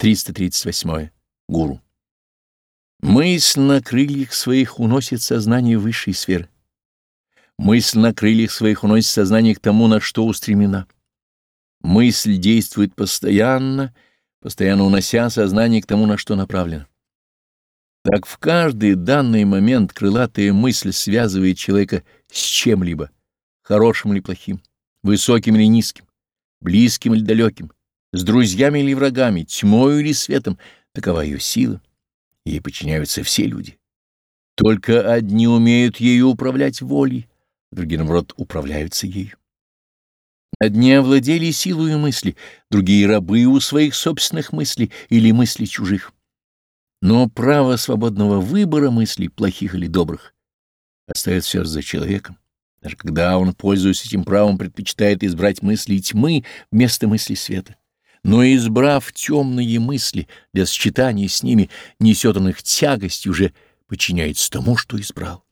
338. Гуру. Мысль на крыльях своих уносит сознание в высшие сферы. Мысль на крыльях своих уносит сознание к тому, на что устремлена. Мысль действует постоянно, постоянно унося сознание к тому, на что направлено. Так в каждый данный момент крылатая мысль связывает человека с чем-либо, хорошим или плохим, высоким или низким, близким или далеким, с друзьями или врагами, тьмою или светом, такова ее сила. Ей подчиняются все люди. Только одни умеют ею управлять волей, другие, наоборот, управляются ею. Одни овладели силой мысли, другие — рабы у своих собственных мыслей или мыслей чужих. Но право свободного выбора мыслей, плохих или добрых, остается все за человеком, даже когда он, пользуясь этим правом, предпочитает избрать мысли тьмы вместо мыслей света. Но, избрав темные мысли для сочетания с ними, несет он их тягость и уже подчиняется тому, что избрал.